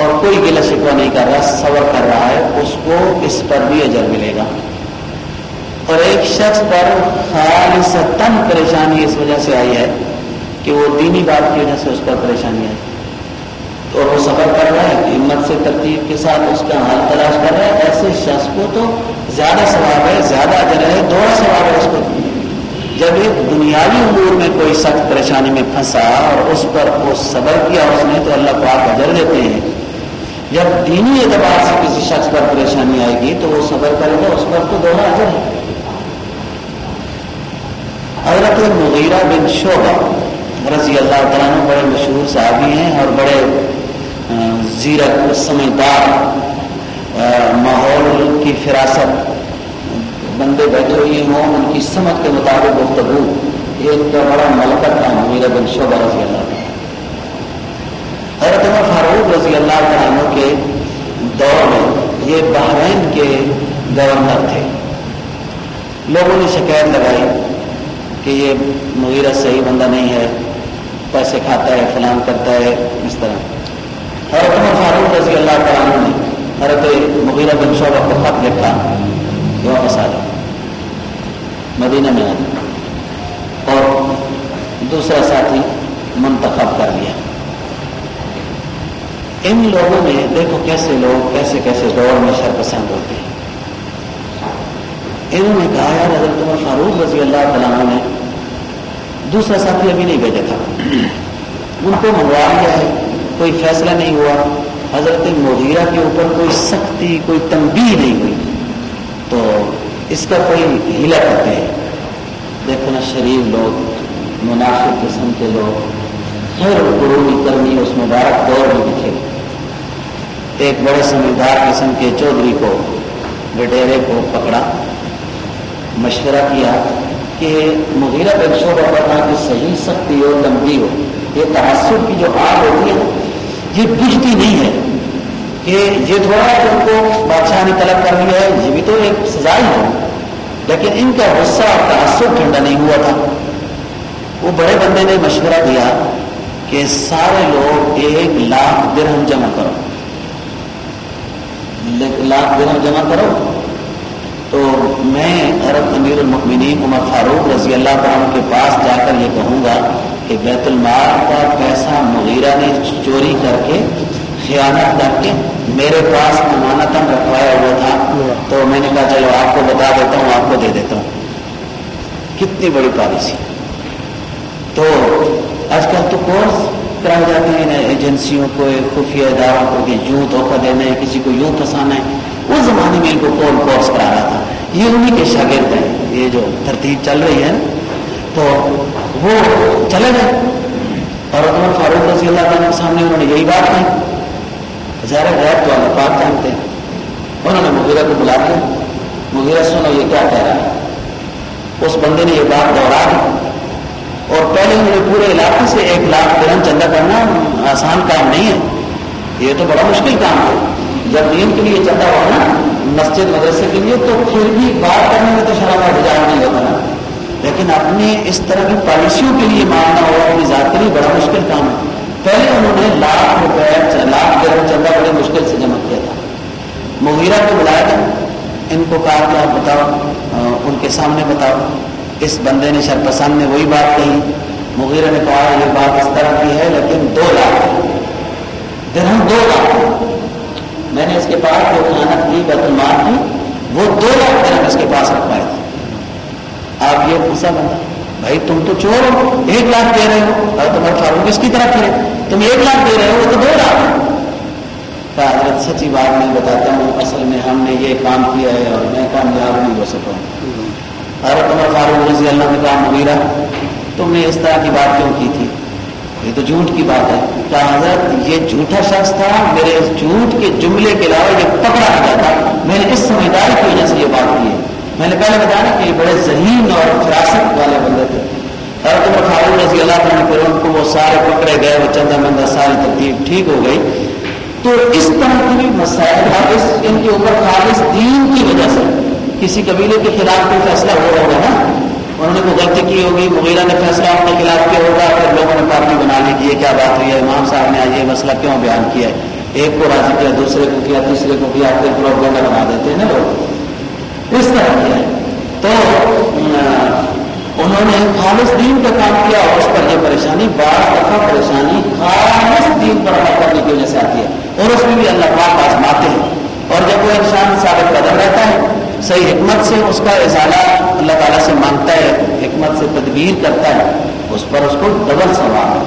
اور کوئی گلا شکوا نہیں کر رہا، صبر کر رہا ہے، اس کو اس پر بھی اجر ملے گا۔ اور ایک شخص پر خالص تن پریشانی اس وجہ سے آئی ہے کہ وہ دینی بات کی وجہ سے اس پر پریشانی آئی۔ اور وہ صبر کر رہا ہے، ہمت سے ترتیب کے ساتھ اس کا حل تلاش کر رہا ہے۔ ایسے شخص کو تو زیادہ ثواب ہے، زیادہ اجر ہے، دوڑا ثواب ہے اس کو۔ جب ایک دنیاوی امور میں کوئی سخت پریشانی میں پھنسا اور اس پر وہ صبر کیا، اس نے تو اللہ پاک اجر دیتے ہیں۔ جب دینی اعتبار سے کسی شخص پر پریشانی آئے گی تو وہ صبر کرے گا، اس پر تو دوڑا اجر ہے حضرت مغیرہ بن شعبہ رضی اللہ تعالیٰ بڑے مشہور صحابی ہیں اور بڑے زیرت، سمجھدار ماحول کی فراست بندے بیٹھے ہوئے ہوں، ان کی سمجھ کے مطابق گفتگو۔ یہ ان کا بڑا ملکت تھا میرا بن شعبہ رضی اللہ حضرت عمر فاروق رضی اللہ عنہ کے دور میں یہ بحرین کے گورنر تھے۔ لوگوں نے شکایت لگائی کہ یہ مغیرہ صحیح بندہ نہیں ہے، پیسے کھاتا ہے، فلان کرتا ہے، اس طرح۔ حضرت عمر فاروق رضی اللہ تعالیٰ نے حضرت مغیرہ بن شعبہ کو خط لکھا، یہ مسالہ مدینہ میں آ اور دوسرا ساتھی منتخب کر لیا۔ ان لوگوں میں دیکھو کیسے لوگ کیسے کیسے دور میں شر پسند ہوتے ہیں انہوں نے کہا یار حضرت عمر فاروق رضی اللہ تعالیٰ نے دوسرا ساتھی ابھی نہیں بھیجا تھا ان کو منگوا لیا ہے کوئی فیصلہ نہیں ہوا حضرت مغیرہ کے اوپر کوئی سختی کوئی تنبیہ نہیں ہوئی تو اس کا کوئی ہیلا کرتے ہیں دیکھو نا شریف لوگ مناسب قسم کے لوگ ہر قروبی کرنی اس مبارک دور میں دکھے ایک بڑے سمجھدار قسم کے چودھری کو وڈیرے کو پکڑا، مشورہ کیا کہ مغیرہ بن شعبہ پڑھنا کہ صحیح، سختی ہو لمبی ہو۔ یہ تعصب کی جو آگ ہوتی ہے، یہ بجتی نہیں ہے کہ یہ تھوڑا ان کو بادشاہ نے طلب کر لیا ہے، یہ بھی تو ایک سزا ہی ہے۔ لیکن ان کا غصہ اور تعصب ٹھنڈا نہیں ہوا تھا۔ وہ بڑے بندے نے مشورہ دیا کہ سارے لوگ ایک لاکھ درہم جمع کرو۔ لاکھ درہم جمع کرو۔ تو میں عرب امیر المکمنین عمر فاروق رضی اللہ تعالیٰ کے پاس جا کر یہ کہوں گا کہ بیت المال کا پیسہ مغیرہ نے چوری کر کے خیانت کر کے میرے پاس امانتن رکھوایا ہوا تھا۔ تو میں نے کہا، چلو، آپ کو بتا دیتا ہوں، آپ کو دے دیتا ہوں۔ کتنی بڑی پالیسی۔ تو آج کل تو کورس کرائے جاتے ہیں ایجنسیوں کو، خفیہ اداروں کو کہ یوں دھوکہ دینا ہے، کسی کو یوں پھنسانا ہے۔ اس زمانے میں ان کو کون کورس کرا رہا تھا۔ یہ انہیں کے شاگرد ہیں۔ یہ جو ترتیب چل رہی ہے تو وہ چلے گئے۔ اور عمر فاروق رضی اللہ تعالیٰ کے سامنے انہوں نے یہی بات کہی۔ ظاہر غیر تو اللہ پاک جانتے ہیں۔ انہوں نے مغیرہ کو بلا دیا۔ مغیرہ سنو، یہ کیا کہہ رہا ہے؟ اس بندے نے یہ بات دوہرا دی۔ اور پہلے انہوں نے پورے علاقے سے ایک لاکھ درہم چندہ کرنا آسان کام نہیں ہے۔ یہ تو بڑا مشکل کام ہے۔ جب دین کے لیے چلتا ہوا نا، مسجد، مدرسے کے لیے، تو پھر بھی بات کرنے میں تو شراب حجاب نہیں ہوتا نا۔ لیکن اپنے اس طرح کی پالیسیوں کے لیے ماننا ہوا اپنی ذات کے لیے بڑا مشکل کام ہے۔ پہلے انہوں نے لاکھ روپئے لاکھ گرم چندہ بڑے مشکل سے جمع کیا تھا۔ مغیرہ کو بلایا تھا۔ ان کو کہا کہ آپ بتاؤ ان کے سامنے بتاؤ۔ اس بندے نے شرپسند نے وہی بات کہی، مغیرہ نے کہا، یہ بات اس طرح کی ہے، لیکن دو لاکھ درہم دو لاکھ۔ میں نے اس کے پاس جو خیانت کی بیت المال کی وہ دو لاکھ درم اس کے پاس رکھوائے تھے آپ یہ پوچھا بندہ بھائی تم تو چور ہو، ایک لاکھ دے رہے ہو۔ اور تمہارے فاروق اس کی طرح کرے تم ایک لاکھ دے رہے ہو، وہ تو دو لاکھ۔ کہا، حضرت، سچی بات نہیں بتاتا ہوں، اصل میں ہم نے یہ کام کیا ہے اور میں کامیاب نہیں ہو سکا ہوں۔ حضرت عمر فاروق رضی اللہ نے کہا مغیرہ، تم نے اس طرح کی بات کیوں کی تھی؟ یہ تو جھوٹ کی بات ہے۔ کیا حضرت، یہ جھوٹا شخص تھا، میرے اس جھوٹ کے جملے کے علاوہ یہ پکڑا گیا تھا میں نے اس سمجھداری کی وجہ سے یہ بات کی ہے۔ میں نے پہلے بتایا کہ یہ بڑے ذہین اور فراست والے بندے تھے۔ حضرت عمر فاروق رضی اللہ تعالیٰ پھر ان کو وہ سارے پکڑے گئے، وہ چندہ مندہ ساری ترتیب ٹھیک ہو گئی۔ تو اس طرح کی بھی مسائل اس ان کے اوپر خالص دین کی وجہ سے کسی قبیلے کے خلاف کوئی فیصلہ ہو رہا ہوگا نا؟ انہوں نے کوئی غلطی کی ہوگی؟ مغیرہ نے فیصلہ اپنے خلاف کیا ہوگا؟ پھر لوگوں نے پارٹی بنا لی کہ یہ کیا بات ہوئی ہے؟ امام صاحب نے آج یہ مسئلہ کیوں بیان کیا ہے؟ ایک کو راضی کیا، دوسرے کو کیا، تیسرے کو کیا پھر پروپگنڈا بنا دیتے ہیں نا لوگ؟ اس طرح کیا ہے؟ تو انہوں نے خالص دین کا کام کیا اور اس پر یہ پریشانی بعض دفعہ پریشانی خالص دین پر عمل کرنے کی وجہ سے آتی ہے اور اس میں بھی اللہ پاک آزماتے ہیں اور جب وہ انسان ثابت قدم رہتا ہے صحیح حکمت سے اس کا اضالہ اللہ تعالیٰ سے مانگتا ہے، حکمت سے تدبیر کرتا ہے، اس پر اس کو ڈبل سوال۔ ہے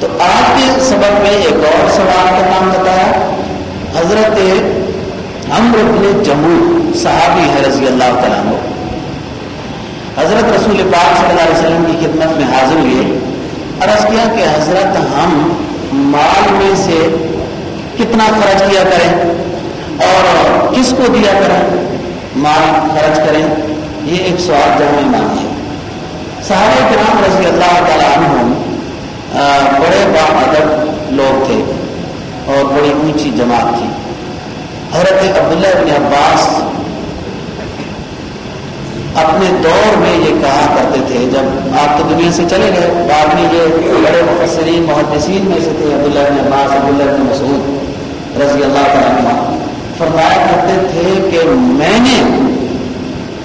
تو آج کے سبق میں ایک اور سوال کا نام بتایا۔ حضرت ہم ابن جموں صحابی ہے رضی اللہ تعالیٰ حضرت رسول پاک صلی اللہ علیہ وسلم کی خدمت میں حاضر ہوئے۔ عرض کیا کہ حضرت ہم مال میں سے کتنا خرچ کیا کریں اور کس کو دیا کریں؟ مال خرچ کریں، یہ ایک سوال جب میں ہے۔ سارے کرام رضی اللہ تعالیٰ عنہ بڑے با ادب لوگ تھے اور بڑی اونچی جماعت تھی۔ حضرت عبداللہ ابن عباس اپنے دور میں یہ کہا کرتے تھے، جب آپ تو دنیا سے چلے گئے، بعد میں یہ بڑے مفسرین، محدثین میں سے تھے عبداللہ ابن عباس، عبداللہ ابن مسعود رضی اللہ تعالیٰ فرمایا کرتے تھے کہ میں نے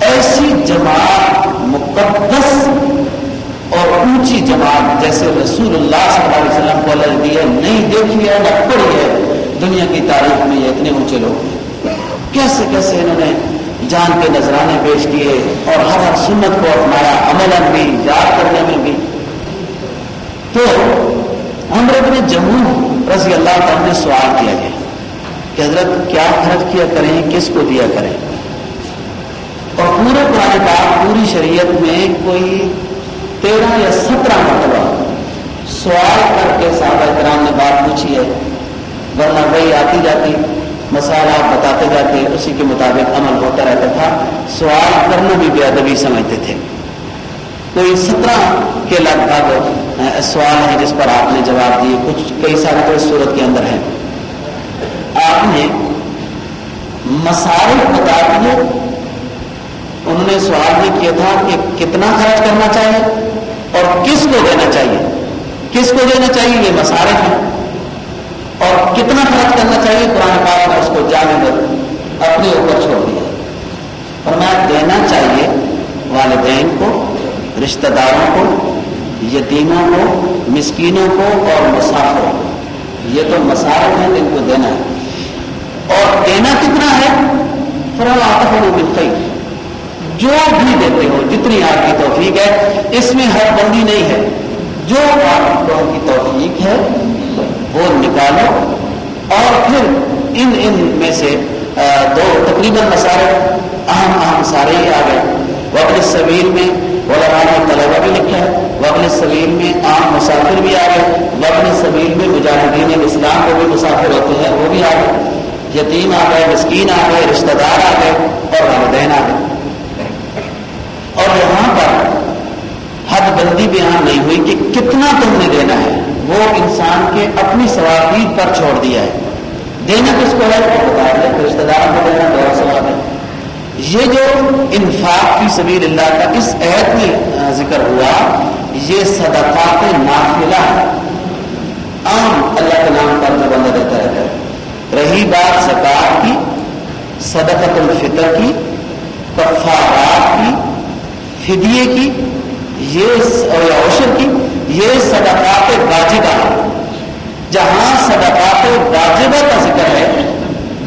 ایسی جماعت مقدس اور اونچی جماعت جیسے رسول اللہ صلی اللہ علیہ وسلم کو اللہ دیا نہیں دیکھی ہے، نہ پڑھی ہے۔ دنیا کی تاریخ میں یہ اتنے اونچے لوگ کیسے کیسے انہوں نے جان کے نذرانے پیش کیے اور ہر ہر سنت کو اپنایا عمل بھی، یاد کرنے میں بھی۔ تو ہم لوگ نے جموں رضی اللہ تعالیٰ نے سوال کیا گیا۔ کہ حضرت کیا خرچ کیا کریں، کس کو دیا کریں۔ اور پورے قرآن پاک، پوری شریعت میں کوئی تیرہ یا سترہ مرتبہ سوال کر کے صحابہ کرام نے بات پوچھی ہے، ورنہ وہی آتی جاتی، مسائل آپ بتاتے جاتے، اسی کے مطابق عمل ہوتا رہتا تھا۔ سوال کرنا بھی بے ادبی سمجھتے تھے۔ کوئی سترہ کے لگ بھگ سوال ہیں جس پر آپ نے جواب دیے، کچھ کئی سارے تو اس صورت کے اندر ہیں۔ آپ نے مسائل بتا دیے انہوں نے سوال یہ کیا تھا کہ کتنا خرچ کرنا چاہیے اور کس کو دینا چاہیے؟ کس کو دینا چاہیے؟ یہ مسارے ہیں۔ اور کتنا خرچ کرنا چاہیے؟ قرآن پاک نے اس کو جانے کر اپنے اوپر چھوڑ دیا۔ اور میں دینا چاہیے والدین کو، رشتہ داروں کو، یتیموں کو، مسکینوں کو اور مسافروں کو۔ یہ تو مسائل ہیں جن کو دینا ہے۔ اور دینا کتنا ہے؟ فرح جو بھی دیتے ہو، جتنی آپ کی توفیق ہے، اس میں ہر بندی نہیں ہے۔ جو آپ کی توفیق ہے، وہ نکالو۔ اور پھر ان ان میں سے دو تقریباً مسائل، اہم اہم سارے ہی آ گئے۔ وقت سبیل میں علماء نے طلبہ بھی لکھا ہے وقت سبیل میں عام مسافر بھی آ گئے۔ وقت سبیل میں مجاہدین اسلام کو بھی مسافر ہوتے ہیں، وہ بھی آ گئے۔ یتیم آ گئے، مسکین آ گئے، رشتہ دار آ گئے اور والدین آ گئے۔ اور یہاں پر حد بندی بیان نہیں ہوئی کہ کتنا تم نے دینا ہے۔ وہ انسان کے اپنی ثوابید پر چھوڑ دیا ہے۔ دینا کس کو ہے؟ وہ بتا دیا رشتے دار کو دینا بہت ثواب ہے۔ یہ جو انفاق کی سبیل اللہ کا اس عہد میں ذکر ہوا، یہ صدقات نافلہ عام اللہ کے نام پر جو بندہ دیتا ہے۔ رہی بات زکات کی صدقت الفطر کی، کفارات کی، فدیے کی، یہ اور عشر کی، یہ صدقات واجبہ جہاں صدقات واجبہ کا ذکر ہے،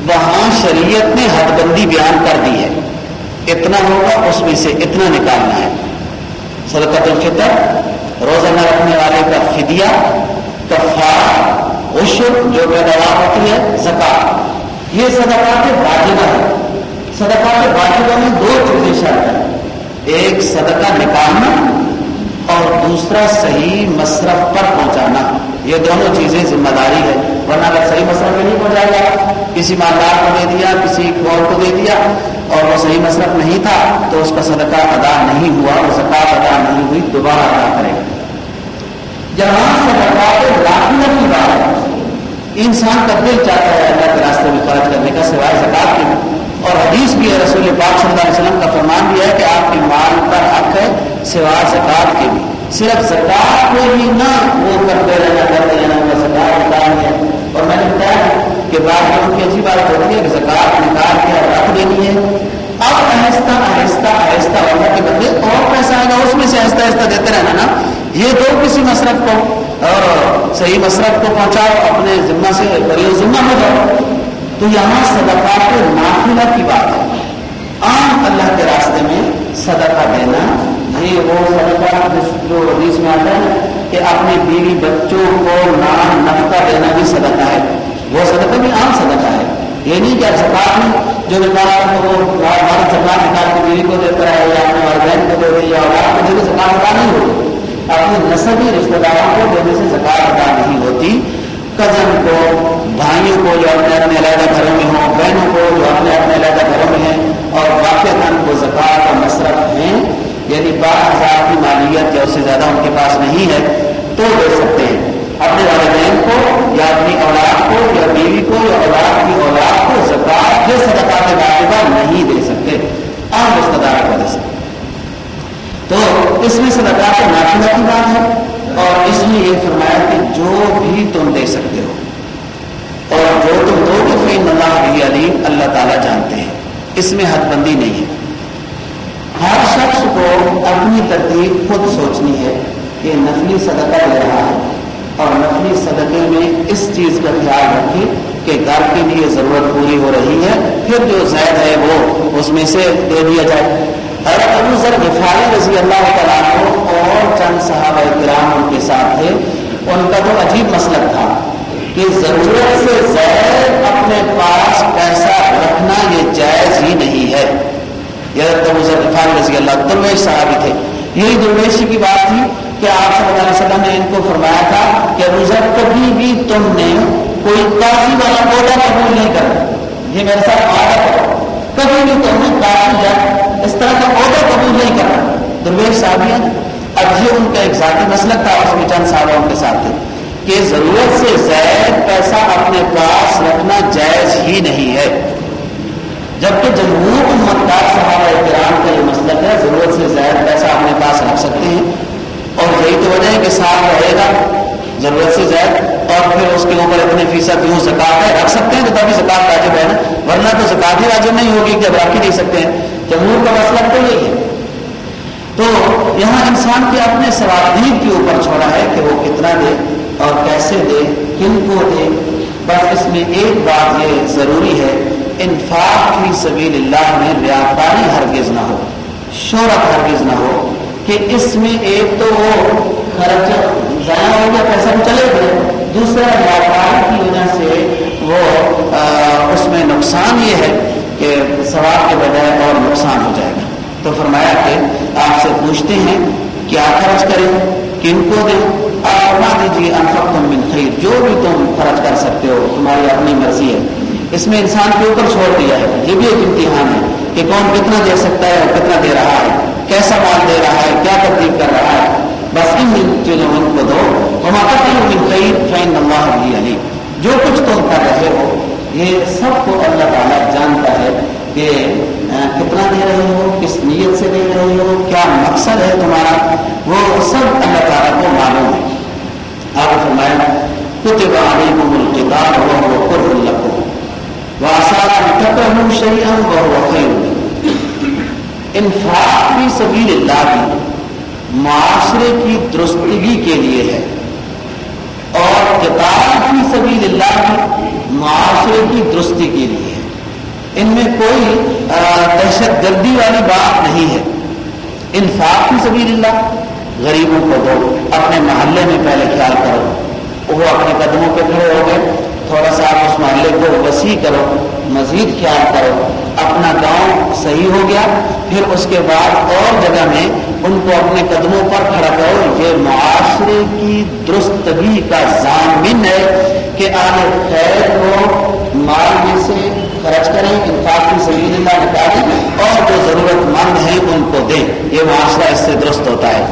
وہاں شریعت نے حد بندی بیان کر دی ہے۔ اتنا ہوگا، اس میں سے اتنا نکالنا ہے۔ صدقت الفطر روزہ نہ رکھنے والے کا فدیہ کفار عشر جو پیداوار ہوتی ہے زکات یہ صدقات واجبہ ہے صدقات واجبہ میں دو چیزیں شامل ہیں۔ ایک صدقہ نکالنا اور دوسرا صحیح مصرف پر پہنچانا۔ یہ دونوں چیزیں ذمہ داری ہے ورنہ اگر صحیح مصرف میں نہیں پہنچائے گا کسی مالدار کو دے دیا، کسی اور کو دے دیا اور وہ صحیح مصرف نہیں تھا، تو اس کا صدقہ ادا نہیں ہوا وہ زکات ادا نہیں ہوئی، دوبارہ ادا کرے گا۔ جہاں صدقات داخلہ انسان کا دل چاہتا ہے اللہ کے راستے میں خرچ کرنے کا سوائے زکات کے۔ اور حدیث بھی ہے، رسول پاک صلی اللہ علیہ وسلم کا فرمان بھی ہے کہ آپ کی مال پر حق ہے سوائے زکات کے۔ بھی صرف زکات کو ہی نہ وہ کرتے رہنا کرتے رہنا کا زکات نکال ہے۔ اور میں نے بتایا کہ بعض لوگوں کی اچھی بات ہوتی ہے کہ زکات نکال کے رکھ دینی ہے۔ اب آہستہ آہستہ آہستہ اللہ کے بدلے اور پیسہ آئے گا، اس میں سے آہستہ آہستہ دیتے رہنا نا۔ یہ دو کسی مصرف کو اور صحیح مصرف کو پہنچاؤ اپنے ذمہ سے بڑی ذمہ ہو جاؤ تو یہاں صدقات نافلہ کی بات ہے عام اللہ کے راستے میں صدقہ دینا یہ وہ صدقہ جو حدیث میں آتا ہے کہ اپنی بیوی بچوں کو نام نفقہ دینا بھی صدقہ ہے وہ صدقہ بھی عام صدقہ ہے یہ نہیں کہ زکات میں جو نکالا تو وہ ہماری زکات نکال کے بیوی کو دیتا ہے یا اپنے والدین کو دے دے یا اولاد کو دے زکات ادا نہیں ہوگی اپنے نصبی رشتے داروں کو دینے سے زکات ادا نہیں ہوتی۔ کزن کو، بھائیوں کو جو اپنے اپنے علیحدہ گھروں میں ہوں، بہنوں کو جو اپنے اپنے علیحدہ گھروں میں ہیں، اور واقع دن کو زکات کا مصرف ہیں یعنی بارہ ہزار کی مالیت یا اس سے زیادہ ان کے پاس نہیں ہے، تو دے سکتے ہیں۔ اپنے والدین کو یا اپنی اولاد کو یا بیوی کو یا اولاد کی اولاد کو زکات کے صدقات واقعہ نہیں دے سکتے عام رشتے دار کو دے سکتے تو اس میں صدقات ناخلہ کی بات ہے اور اس میں یہ فرمایا کہ جو بھی تم دے سکتے ہو اور جو تم دو گے فین اللہ بھی علیم اللہ تعالیٰ جانتے ہیں، اس میں حد بندی نہیں ہے۔ ہر شخص کو اپنی ترتیب خود سوچنی ہے کہ نفلی صدقہ لے رہا ہے اور نفلی صدقے میں اس چیز کا خیال رکھے کہ گھر کے لیے ضرورت پوری ہو رہی ہے، پھر جو زید ہے وہ اس میں سے دے دیا جائے۔ حضرت ابو ذر غفاری رضی اللہ تعالیٰ اور چند صحابہ کرام ان کے ساتھ تھے، ان کا تو عجیب مسلک تھا کہ ضرورت سے زید اپنے پاس پیسہ رکھنا یہ جائز ہی نہیں ہے۔ حضرت ابو ذر غفاری رضی اللہ درویش صحابی تھے۔ یہی درویشی کی بات تھی کہ آپ صلی اللہ علیہ وسلم نے ان کو فرمایا تھا کہ روزہ کبھی بھی تم نے کوئی کافی والا کوٹا قبول نہیں کرنا۔ یہ میرے ساتھ وعدہ کرو کبھی بھی تم نے کافی یا اس طرح کا عہدہ قبول نہیں کرنا درویش صاحب اب یہ ان کا ایک ذاتی مسلک تھا اس میں چند صاحب ان کے ساتھ تھے کہ ضرورت سے زائد پیسہ اپنے پاس رکھنا جائز ہی نہیں ہے۔ جبکہ جمہور امتدار صحابہ کرام کا یہ مسلک ہے، ضرورت سے زائد پیسہ اپنے پاس رکھ سکتے ہیں اور یہی تو وجہ ہے کہ ساتھ رہے گا ضرورت سے زائد اور پھر اس کے اوپر اتنے فیصد یوں زکات ہے، رکھ سکتے ہیں تو تبھی زکات واجب ہے نا۔ ورنہ تو زکات ہی واجب نہیں ہوگی کہ رکھ ہی نہیں سکتے ہیں۔ جمہور کا مسئلہ تو یہی ہے۔ تو یہاں انسان کے اپنے سوادین کے اوپر چھوڑا ہے کہ وہ کتنا دے اور کیسے دے، کن کو دے۔ بس اس میں ایک بات یہ ضروری ہے، انفاق کی سبیل اللہ میں ریاکاری ہرگز نہ ہو، شہرت ہرگز نہ ہو کہ اس میں ایک تو وہ خرچ ضائع ہو گیا، پیسہ چلے گئے۔ دوسرا ویاپار کی وجہ سے وہ اس میں نقصان یہ ہے کہ سوال کے بجائے اور نقصان ہو جائے گا۔ تو فرمایا کہ آپ سے پوچھتے ہیں، کیا خرچ کریں؟ کن کو دیں؟ آپ فرما دیجیے انفق تم من خیر۔ جو بھی تم خرچ کر سکتے ہو، تمہاری اپنی مرضی ہے۔ اس میں انسان کے اوپر چھوڑ دیا ہے۔ یہ بھی ایک امتحان ہے کہ کون کتنا دے سکتا ہے اور کتنا دے رہا ہے۔ کیسا مال دے رہا ہے؟ کیا ترتیب کر رہا ہے؟ بس ان چیزوں کو دو۔ فین اللہ علی علی جو کچھ تم کر رہے ہو، یہ سب کو اللہ تعالیٰ جانتا ہے کہ کتنا دے رہے ہو، کس نیت سے دے رہے ہو، کیا مقصد ہے تمہارا، وہ سب اللہ تعالیٰ کو معلوم ہے۔ آپ فرمایا، کتب علیکم الکتاب وهو قر لكم وعسى ان تكرهوا شيئا وهو خير انفاق بھی سبیل اللہ بھی معاشرے کی درستگی کے لیے ہے۔ کتاب بھی سبیل اللہ معاشرے کی درستی کے لیے ان میں کوئی دہشت گردی والی بات نہیں ہے۔ انفاق بھی سبیل اللہ غریبوں کو دو۔ اپنے محلے میں پہلے خیال کرو۔ وہ اپنے قدموں پہ کھڑے ہو گئے۔ تھوڑا سا آپ اس محلے کو وسیع کرو۔ مزید خیال کرو۔ اپنا گاؤں صحیح ہو گیا۔ پھر اس کے بعد اور جگہ میں ان کو اپنے قدموں پر کھڑا کرو۔ یہ معاشرے کی درستگی کا ضامن ہے کہ آگے خیر کو مال میں سے خرچ کریں، انفاق کی سبیل اللہ نکالیں اور جو ضرورت مند ہیں ان کو دیں۔ یہ معاشرہ اس سے درست ہوتا ہے۔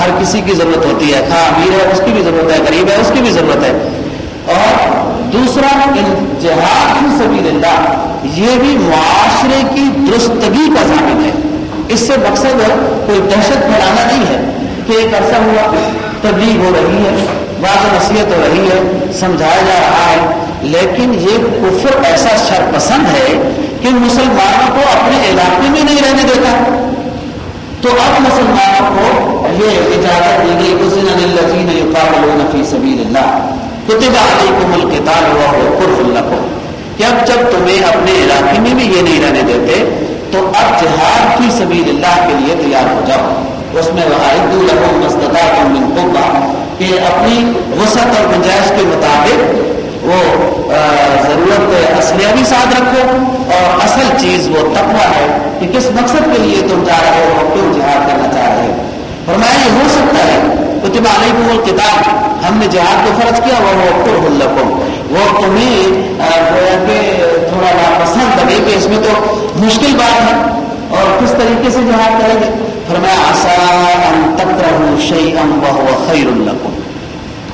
ہر کسی کی ضرورت ہوتی ہے۔ خواہ امیر ہے، اس کی بھی ضرورت ہے، غریب ہے، اس کی بھی ضرورت ہے۔ اور دوسرا جہاد کی سبیل اللہ۔ یہ بھی معاشرے کی درستگی کا ضابط ہے۔ اس سے مقصد کوئی دہشت پھیلانا نہیں ہے کہ ایک عرصہ ہوا تبلیغ ہو رہی ہے بعض نصیحت ہو رہی ہے، سمجھایا جا رہا ہے، لیکن یہ کفر ایسا شر پسند ہے کہ مسلمانوں کو اپنے علاقے میں نہیں رہنے دیتا۔ تو اب مسلمانوں کو یہ اجازت دی گئی اس دن فی سبیل اللہ کتب علیکم القتال وهو كره لكم۔ کہ اب جب تمہیں اپنے علاقے میں بھی یہ نہیں رہنے دیتے تو اب جہاد کی سبیل اللہ کے لیے تیار ہو جاؤ۔ اس میں کہ اپنی وسعت اور گنجائش کے مطابق وہ ضرورت اسلحہ بھی ساتھ رکھو اور اصل چیز وہ تقوی ہے کہ کس مقصد کے لیے تم جا رہے ہو کیوں جہاد کرنا چاہ رہے ہو۔ فرمایا، یہ ہو سکتا ہے۔ کتب علیکم القتال۔ ہم نے جہاد کو فرض کیا وہ کرہ لکم۔ وہ تمہیں تھوڑا ناپسند لگے کہ اس میں تو مشکل بات ہے اور کس طریقے سے جہاد کریں گے؟ فرمایا آسان تکرہ شیئا وهو خیر لکم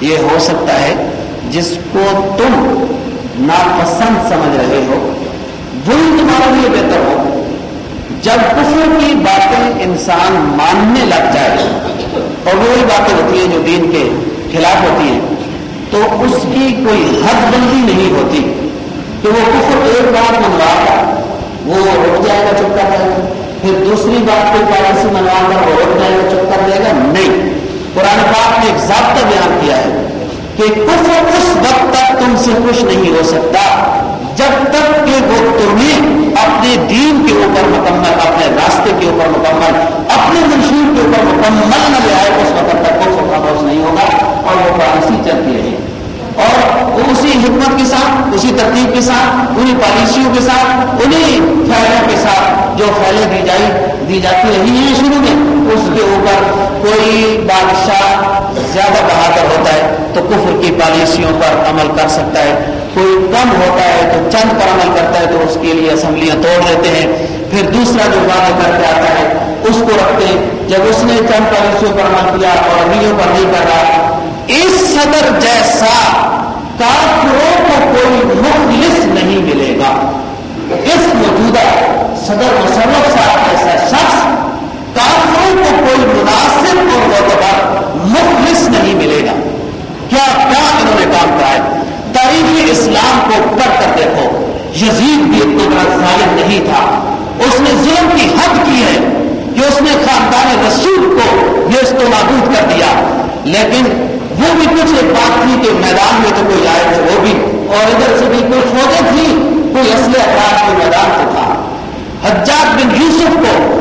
یہ ہو سکتا ہے جس کو تم ناپسند سمجھ رہے ہو، وہی تمہارے لیے بہتر ہو۔ جب کفر کی باتیں انسان ماننے لگ جائے اور وہی باتیں ہوتی ہیں جو دین کے خلاف ہوتی ہیں، تو اس کی کوئی حد بندی نہیں ہوتی کہ وہ کفر ایک بات منوا وہ رک جائے گا چپ کر جائے گا پھر دوسری بات کوئی پالیسی منوا کر وہ رک جائے گا چپ کر دے گا نہیں۔ قرآن پاک نے ایک ضابطہ بیان کیا ہے کہ کفر اس وقت تک تم سے خوش نہیں ہو سکتا جب تک کہ وہ تمہیں اپنے دین کے اوپر مکمل، اپنے راستے کے اوپر مکمل، اپنے منشور کے اوپر مکمل نہ لے آئے، اس وقت تک کفر خاموش نہیں ہوگا اور وہ پالیسی چلتی رہے اور اسی حکمت کے ساتھ ترتیب کے ساتھ، انہیں پالیسیوں کے ساتھ، انہیں فیلوں کے ساتھ جو پھیلے دی جائی، دی جاتی رہی ہیں شروع میں، اس کے اوپر کوئی بادشاہ زیادہ بہادر ہوتا ہے تو کفر کی پالیسیوں پر عمل کر سکتا ہے۔ کوئی کم ہوتا ہے تو چند پر عمل کرتا ہے تو اس کے لیے اسمبلیاں توڑ دیتے ہیں۔ پھر دوسرا جو وعدہ کر کے آتا ہے، اس کو رکھتے ہیں۔ جب اس نے چند پالیسیوں پر عمل کیا اور امیوں پر نہیں کر رہا، اس صدر جیسا کافروں کو کوئی مخلص نہیں ملے گا۔ اس موجودہ صدر مصرف صاحب ایسا شخص کافروں کو کوئی مناسب اور معتبر مخلص نہیں ملے گا۔ کیا کیا انہوں نے کام کرا ہے؟ تاریخ اسلام کو پڑھ کر دیکھو۔ یزید بھی اتنا بڑا ظالم نہیں تھا۔ اس نے ظلم کی حد کی ہے کہ اس نے خاندان رسول کو یہ اس کو معبود کر دیا۔ لیکن وہ بھی کچھ ایک بات تھی کہ میدان میں تو کوئی آئے تھے وہ بھی۔ اور ادھر سے بھی کوئی فوجیں تھی کوئی اصل افراد کے میدان سے تھا۔ حجاج بن یوسف کو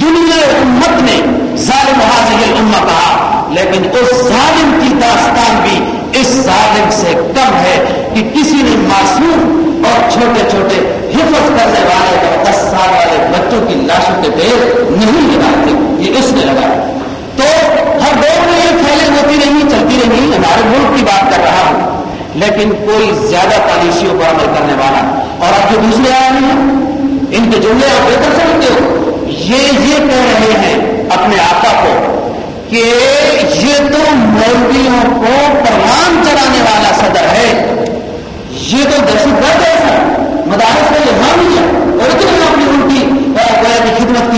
دنیا امت نے ظالم حاضر امہ کہا، لیکن اس ظالم کی داستان بھی اس ظالم سے کم ہے کہ کسی نے معصوم اور چھوٹے چھوٹے حفظ کرنے والے اور دس سال والے بچوں کی لاشوں کے دیر نہیں لگائے تھے، یہ اس نے لگایا۔ تو ہر دور میں یہ پھیلے ہوتی رہی، چلتی رہی، ہمارے ملک کی بات کر رہا ہوں۔ لیکن کوئی زیادہ پالیسیوں پر عمل کرنے والا اور اب جو دوسرے آئے ہیں، ان کے جملے آپ بہتر سمجھتے ہو۔ یہ یہ کہہ رہے ہیں اپنے آقا کو کہ یہ تو مولویوں کو پروان چلانے والا صدر ہے۔ یہ تو دہشت گرد ہے۔ سر مدارس کا یہ حامی ہے اور اتنے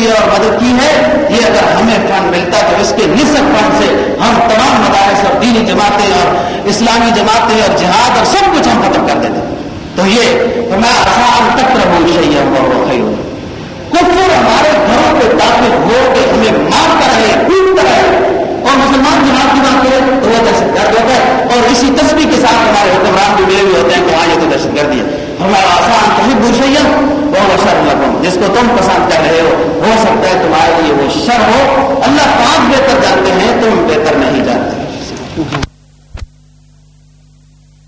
ہے اور مدد کی ہے، یہ اگر ہمیں فنڈ ملتا تو اس کے نصف فنڈ سے ہم تمام مدارس اور دینی جماعتیں اور اسلامی جماعتیں اور جہاد اور سب کچھ ہم ختم کر دیتے تو یہ میں آسان تک رہو شہی ہوں کفر ہمارے گھروں پہ داخل ہو کے ہمیں مارتا رہے ٹوٹتا رہے اور مسلمان جماعت کی بات کرے تو وہ دہشت گرد ہوتا ہے۔ اور اسی تصویر کے ساتھ ہمارے حکمران بھی ملے ہوئے ہوتے ہیں کہ ہاں یہ تو دہشت گردی ہے۔ ہمارا آسان کہیں برشیا وہ شر لگوں جس کو تم پسند کر رہے ہو ہو سکتا ہے تمہارے لیے وہ شر ہو۔ اللہ پاک بہتر جانتے ہیں، تم بہتر نہیں جانتے۔